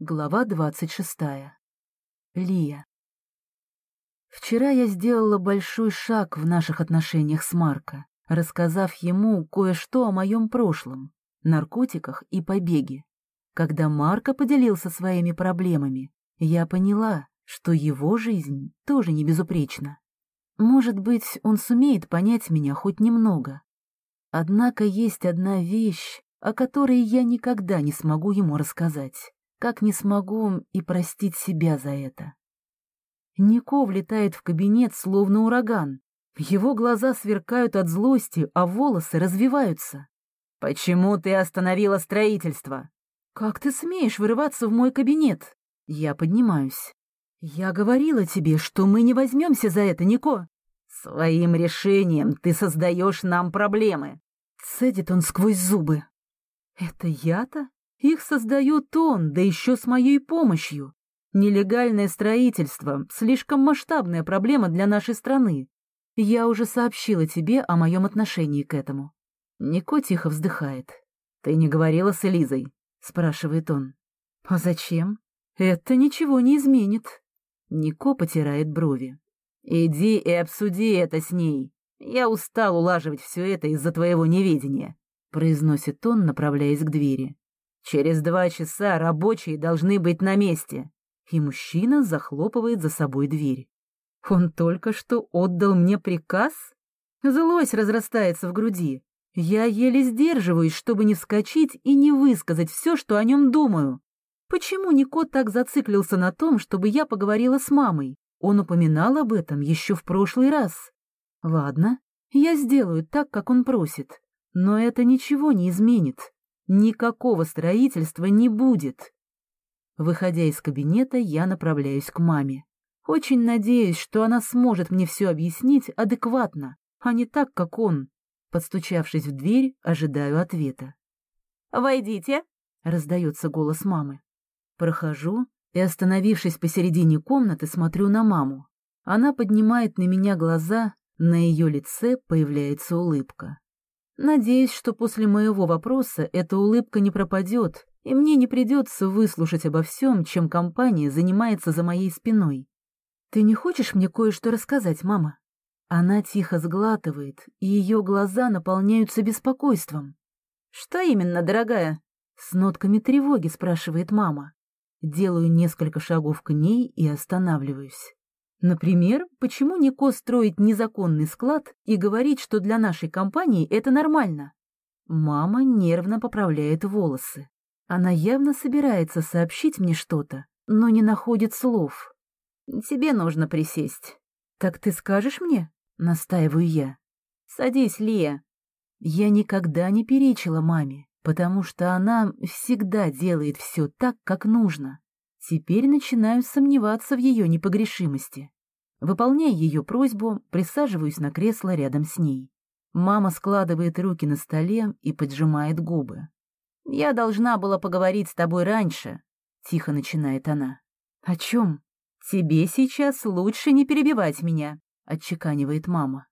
Глава двадцать шестая. Лия. Вчера я сделала большой шаг в наших отношениях с Марко, рассказав ему кое-что о моем прошлом, наркотиках и побеге. Когда Марко поделился своими проблемами, я поняла, что его жизнь тоже не безупречна. Может быть, он сумеет понять меня хоть немного. Однако есть одна вещь, о которой я никогда не смогу ему рассказать, как не смогу и простить себя за это. Нико влетает в кабинет, словно ураган. Его глаза сверкают от злости, а волосы развиваются. «Почему ты остановила строительство?» «Как ты смеешь вырываться в мой кабинет?» Я поднимаюсь. «Я говорила тебе, что мы не возьмемся за это, Нико!» «Своим решением ты создаешь нам проблемы!» Цедит он сквозь зубы. «Это я-то? Их создает он, да еще с моей помощью. Нелегальное строительство — слишком масштабная проблема для нашей страны. Я уже сообщила тебе о моем отношении к этому». Нико тихо вздыхает. «Ты не говорила с Элизой?» — спрашивает он. «А зачем? Это ничего не изменит». Нико потирает брови. «Иди и обсуди это с ней. Я устал улаживать все это из-за твоего неведения», — произносит он, направляясь к двери. «Через два часа рабочие должны быть на месте». И мужчина захлопывает за собой дверь. Он только что отдал мне приказ? Злость разрастается в груди. Я еле сдерживаюсь, чтобы не вскочить и не высказать все, что о нем думаю. Почему Нико так зациклился на том, чтобы я поговорила с мамой? Он упоминал об этом еще в прошлый раз. Ладно, я сделаю так, как он просит. Но это ничего не изменит. Никакого строительства не будет. Выходя из кабинета, я направляюсь к маме. Очень надеюсь, что она сможет мне все объяснить адекватно, а не так, как он. Подстучавшись в дверь, ожидаю ответа. «Войдите!» — раздается голос мамы. Прохожу и, остановившись посередине комнаты, смотрю на маму. Она поднимает на меня глаза, на ее лице появляется улыбка. Надеюсь, что после моего вопроса эта улыбка не пропадет, и мне не придется выслушать обо всем, чем компания занимается за моей спиной. «Ты не хочешь мне кое-что рассказать, мама?» Она тихо сглатывает, и ее глаза наполняются беспокойством. «Что именно, дорогая?» С нотками тревоги спрашивает мама. Делаю несколько шагов к ней и останавливаюсь. Например, почему Нико строит незаконный склад и говорит, что для нашей компании это нормально? Мама нервно поправляет волосы. Она явно собирается сообщить мне что-то, но не находит слов. «Тебе нужно присесть». «Так ты скажешь мне?» — настаиваю я. «Садись, Лия». Я никогда не перечила маме, потому что она всегда делает все так, как нужно. Теперь начинаю сомневаться в ее непогрешимости. Выполняя ее просьбу, присаживаюсь на кресло рядом с ней. Мама складывает руки на столе и поджимает губы. «Я должна была поговорить с тобой раньше», — тихо начинает она. «О чем?» «Тебе сейчас лучше не перебивать меня», — отчеканивает мама.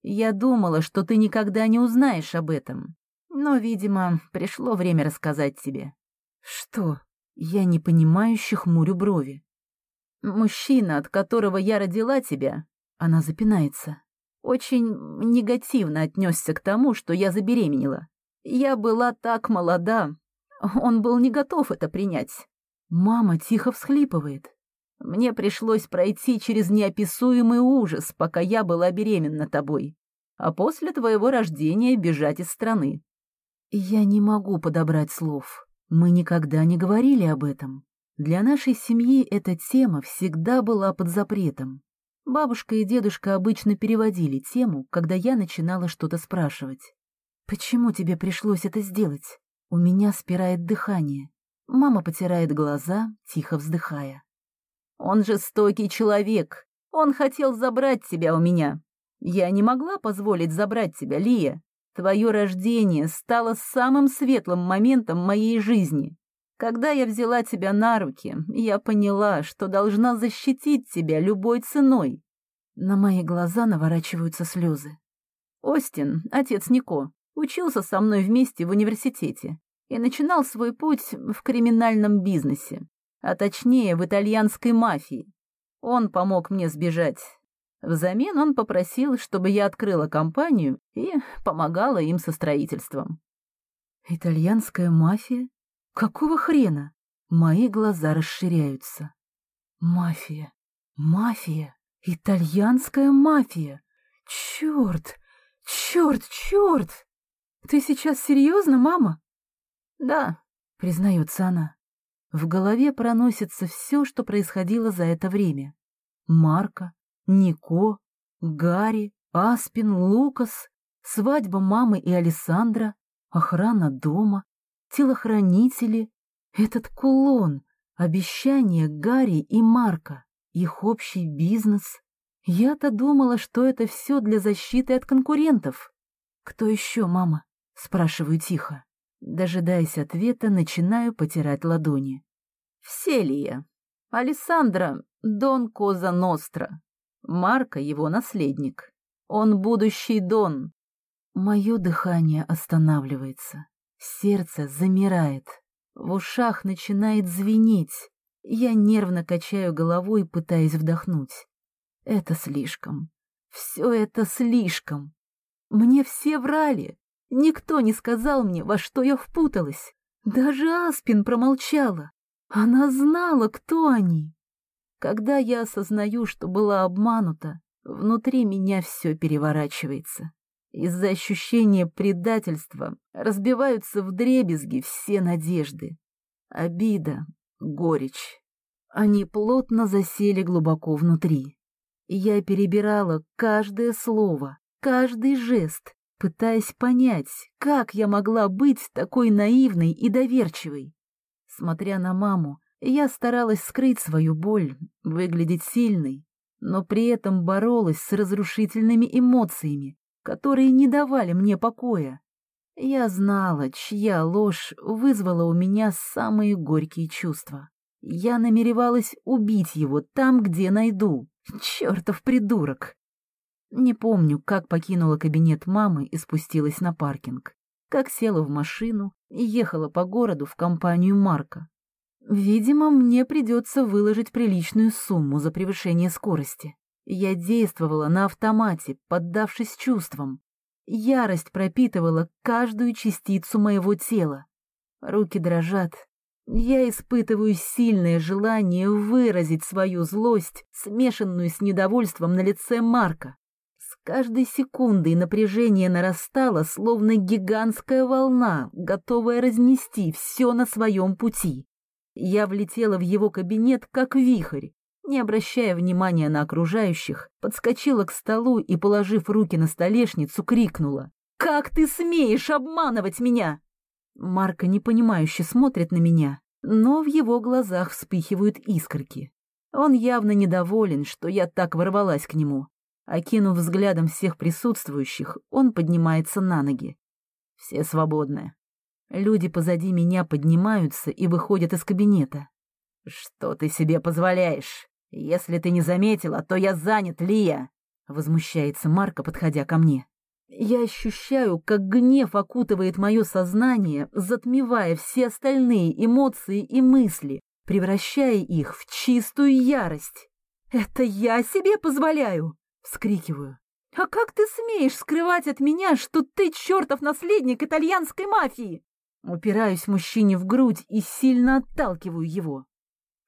«Я думала, что ты никогда не узнаешь об этом, но, видимо, пришло время рассказать тебе». «Что?» Я непонимающе хмурю брови. «Мужчина, от которого я родила тебя...» Она запинается. «Очень негативно отнесся к тому, что я забеременела. Я была так молода. Он был не готов это принять». Мама тихо всхлипывает. «Мне пришлось пройти через неописуемый ужас, пока я была беременна тобой, а после твоего рождения бежать из страны». Я не могу подобрать слов. Мы никогда не говорили об этом. Для нашей семьи эта тема всегда была под запретом. Бабушка и дедушка обычно переводили тему, когда я начинала что-то спрашивать. «Почему тебе пришлось это сделать?» У меня спирает дыхание. Мама потирает глаза, тихо вздыхая. «Он жестокий человек. Он хотел забрать тебя у меня. Я не могла позволить забрать тебя, Лия. Твое рождение стало самым светлым моментом моей жизни. Когда я взяла тебя на руки, я поняла, что должна защитить тебя любой ценой. На мои глаза наворачиваются слезы. Остин, отец Нико, учился со мной вместе в университете и начинал свой путь в криминальном бизнесе. а точнее в итальянской мафии. Он помог мне сбежать. Взамен он попросил, чтобы я открыла компанию и помогала им со строительством. Итальянская мафия? Какого хрена? Мои глаза расширяются. Мафия, мафия, итальянская мафия. Черт, черт, черт! Ты сейчас серьезно, мама? Да, признается она. В голове проносится все, что происходило за это время. Марка, Нико, Гарри, Аспин, Лукас, свадьба мамы и Александра, охрана дома, телохранители, этот кулон, обещание Гарри и Марка, их общий бизнес. Я-то думала, что это все для защиты от конкурентов. Кто еще, мама? Спрашиваю тихо. Дожидаясь ответа, начинаю потирать ладони. Вселия. Алессандро — Дон Коза Ностра. Марка — его наследник. Он будущий Дон. Мое дыхание останавливается. Сердце замирает. В ушах начинает звенеть. Я нервно качаю головой, пытаясь вдохнуть. Это слишком. Все это слишком. Мне все врали. Никто не сказал мне, во что я впуталась. Даже Аспин промолчала. Она знала, кто они. Когда я осознаю, что была обманута, внутри меня все переворачивается. Из-за ощущения предательства разбиваются вдребезги все надежды. Обида, горечь. Они плотно засели глубоко внутри. Я перебирала каждое слово, каждый жест, пытаясь понять, как я могла быть такой наивной и доверчивой. Смотря на маму, я старалась скрыть свою боль, выглядеть сильной, но при этом боролась с разрушительными эмоциями, которые не давали мне покоя. Я знала, чья ложь вызвала у меня самые горькие чувства. Я намеревалась убить его там, где найду. Чертов придурок! Не помню, как покинула кабинет мамы и спустилась на паркинг, как села в машину и ехала по городу в компанию Марка. Видимо, мне придется выложить приличную сумму за превышение скорости. Я действовала на автомате, поддавшись чувствам. Ярость пропитывала каждую частицу моего тела. Руки дрожат. Я испытываю сильное желание выразить свою злость, смешанную с недовольством на лице Марка. С каждой секундой напряжение нарастало, словно гигантская волна, готовая разнести все на своем пути. Я влетела в его кабинет, как вихрь, не обращая внимания на окружающих, подскочила к столу и, положив руки на столешницу, крикнула. «Как ты смеешь обманывать меня?» Марко непонимающе смотрит на меня, но в его глазах вспыхивают искорки. Он явно недоволен, что я так ворвалась к нему. Окинув взглядом всех присутствующих, он поднимается на ноги. Все свободны. Люди позади меня поднимаются и выходят из кабинета. «Что ты себе позволяешь? Если ты не заметила, то я занят, Лия!» — возмущается Марка, подходя ко мне. Я ощущаю, как гнев окутывает мое сознание, затмевая все остальные эмоции и мысли, превращая их в чистую ярость. «Это я себе позволяю!» — вскрикиваю. «А как ты смеешь скрывать от меня, что ты чертов наследник итальянской мафии?» Упираюсь мужчине в грудь и сильно отталкиваю его.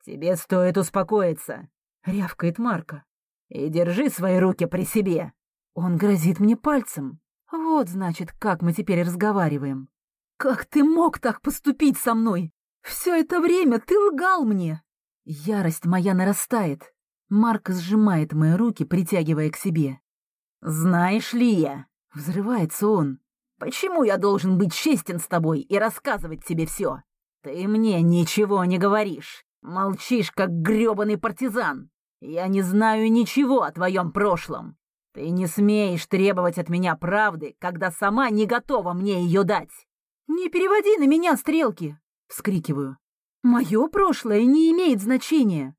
«Тебе стоит успокоиться», — рявкает Марка. «И держи свои руки при себе». Он грозит мне пальцем. Вот, значит, как мы теперь разговариваем. «Как ты мог так поступить со мной? Все это время ты лгал мне!» Ярость моя нарастает. Марк сжимает мои руки, притягивая к себе. «Знаешь ли я?» — взрывается он. Почему я должен быть честен с тобой и рассказывать тебе все? Ты мне ничего не говоришь. Молчишь, как грёбаный партизан. Я не знаю ничего о твоем прошлом. Ты не смеешь требовать от меня правды, когда сама не готова мне ее дать. «Не переводи на меня стрелки!» — вскрикиваю. «Мое прошлое не имеет значения!»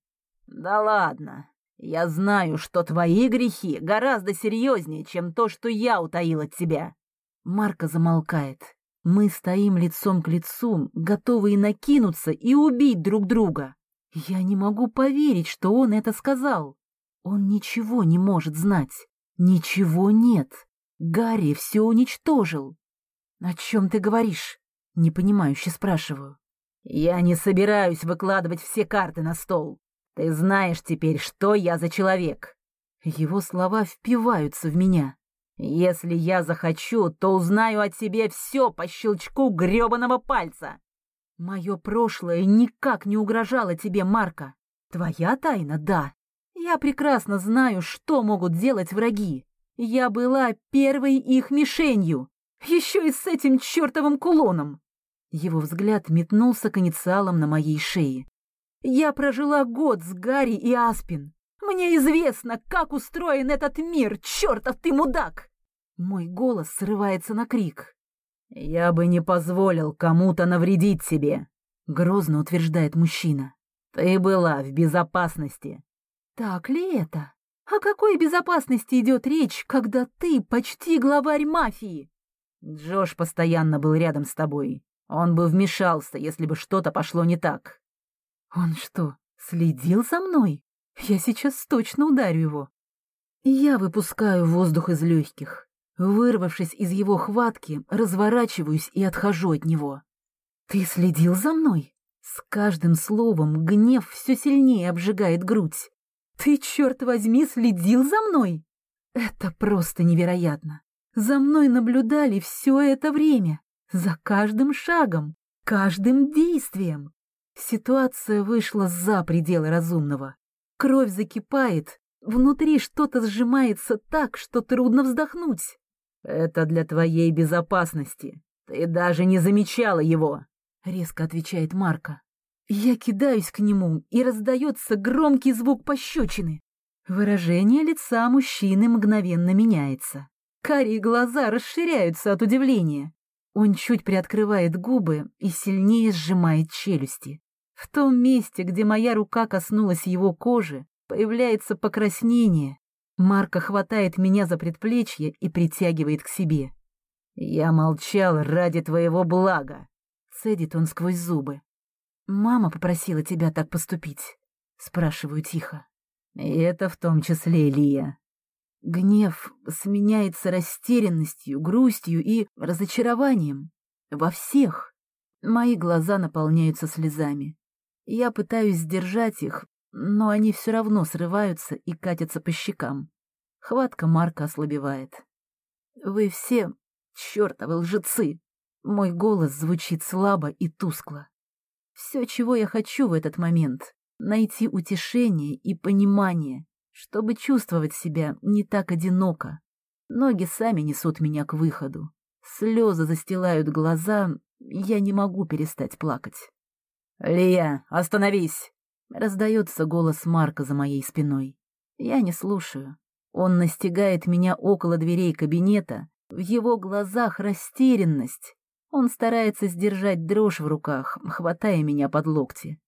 «Да ладно. Я знаю, что твои грехи гораздо серьезнее, чем то, что я утаил от тебя. Марка замолкает. Мы стоим лицом к лицу, готовые накинуться и убить друг друга. Я не могу поверить, что он это сказал. Он ничего не может знать. Ничего нет. Гарри все уничтожил. О чем ты говоришь? Непонимающе спрашиваю. Я не собираюсь выкладывать все карты на стол. Ты знаешь теперь, что я за человек. Его слова впиваются в меня. Если я захочу, то узнаю о тебе все по щелчку гребаного пальца. Мое прошлое никак не угрожало тебе, Марка. Твоя тайна — да. Я прекрасно знаю, что могут делать враги. Я была первой их мишенью. Еще и с этим чертовым кулоном. Его взгляд метнулся к инициалам на моей шее. Я прожила год с Гарри и Аспин. Мне известно, как устроен этот мир, чертов ты мудак! Мой голос срывается на крик. «Я бы не позволил кому-то навредить себе», — грозно утверждает мужчина. «Ты была в безопасности». «Так ли это? О какой безопасности идет речь, когда ты почти главарь мафии?» «Джош постоянно был рядом с тобой. Он бы вмешался, если бы что-то пошло не так». «Он что, следил за мной? Я сейчас точно ударю его». Я выпускаю воздух из легких. Вырвавшись из его хватки, разворачиваюсь и отхожу от него. «Ты следил за мной?» С каждым словом гнев все сильнее обжигает грудь. «Ты, черт возьми, следил за мной?» Это просто невероятно. За мной наблюдали все это время, за каждым шагом, каждым действием. Ситуация вышла за пределы разумного. Кровь закипает, внутри что-то сжимается так, что трудно вздохнуть. «Это для твоей безопасности. Ты даже не замечала его», — резко отвечает Марка. Я кидаюсь к нему, и раздается громкий звук пощечины. Выражение лица мужчины мгновенно меняется. Карие глаза расширяются от удивления. Он чуть приоткрывает губы и сильнее сжимает челюсти. В том месте, где моя рука коснулась его кожи, появляется покраснение, Марка хватает меня за предплечье и притягивает к себе. «Я молчал ради твоего блага», — цедит он сквозь зубы. «Мама попросила тебя так поступить?» — спрашиваю тихо. «И это в том числе Лия». Гнев сменяется растерянностью, грустью и разочарованием. Во всех. Мои глаза наполняются слезами. Я пытаюсь сдержать их, но они все равно срываются и катятся по щекам. Хватка Марка ослабевает. «Вы все чертовы лжецы!» Мой голос звучит слабо и тускло. Все, чего я хочу в этот момент — найти утешение и понимание, чтобы чувствовать себя не так одиноко. Ноги сами несут меня к выходу. Слезы застилают глаза, я не могу перестать плакать. «Лия, остановись!» Раздается голос Марка за моей спиной. Я не слушаю. Он настигает меня около дверей кабинета. В его глазах растерянность. Он старается сдержать дрожь в руках, хватая меня под локти.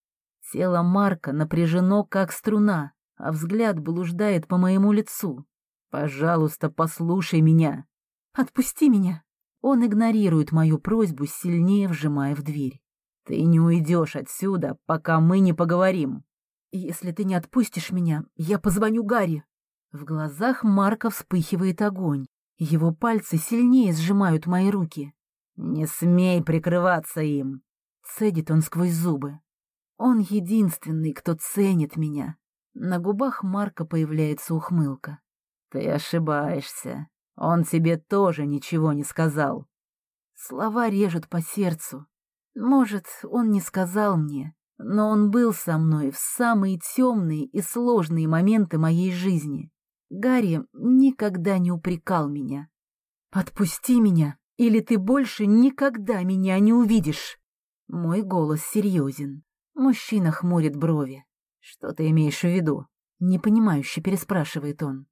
Тело Марка напряжено, как струна, а взгляд блуждает по моему лицу. «Пожалуйста, послушай меня!» «Отпусти меня!» Он игнорирует мою просьбу, сильнее вжимая в дверь. Ты не уйдешь отсюда, пока мы не поговорим. Если ты не отпустишь меня, я позвоню Гарри. В глазах Марка вспыхивает огонь. Его пальцы сильнее сжимают мои руки. Не смей прикрываться им. Цедит он сквозь зубы. Он единственный, кто ценит меня. На губах Марка появляется ухмылка. Ты ошибаешься. Он тебе тоже ничего не сказал. Слова режут по сердцу. Может, он не сказал мне, но он был со мной в самые темные и сложные моменты моей жизни. Гарри никогда не упрекал меня. «Отпусти меня, или ты больше никогда меня не увидишь!» Мой голос серьезен. Мужчина хмурит брови. «Что ты имеешь в виду?» Непонимающе переспрашивает он.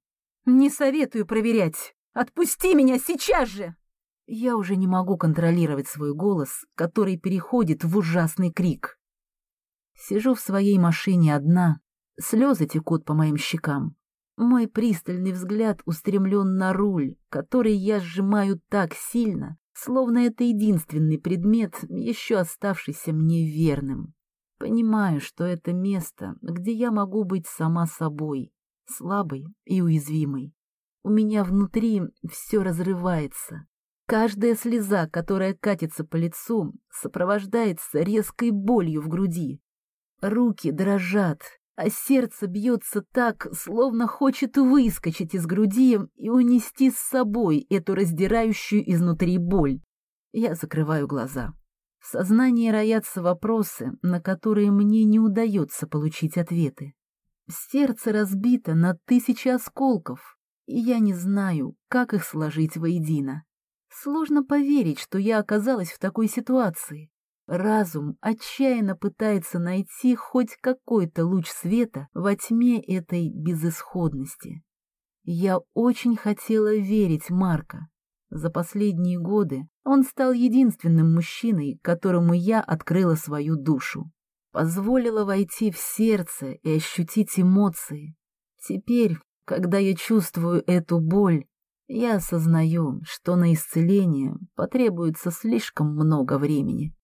«Не советую проверять! Отпусти меня сейчас же!» Я уже не могу контролировать свой голос, который переходит в ужасный крик. Сижу в своей машине одна, слезы текут по моим щекам. Мой пристальный взгляд устремлен на руль, который я сжимаю так сильно, словно это единственный предмет, еще оставшийся мне верным. Понимаю, что это место, где я могу быть сама собой, слабой и уязвимой. У меня внутри все разрывается. Каждая слеза, которая катится по лицу, сопровождается резкой болью в груди. Руки дрожат, а сердце бьется так, словно хочет выскочить из груди и унести с собой эту раздирающую изнутри боль. Я закрываю глаза. В сознании роятся вопросы, на которые мне не удается получить ответы. Сердце разбито на тысячи осколков, и я не знаю, как их сложить воедино. Сложно поверить, что я оказалась в такой ситуации. Разум отчаянно пытается найти хоть какой-то луч света во тьме этой безысходности. Я очень хотела верить Марка. За последние годы он стал единственным мужчиной, которому я открыла свою душу. Позволила войти в сердце и ощутить эмоции. Теперь, когда я чувствую эту боль, я осознаю, что на исцеление потребуется слишком много времени.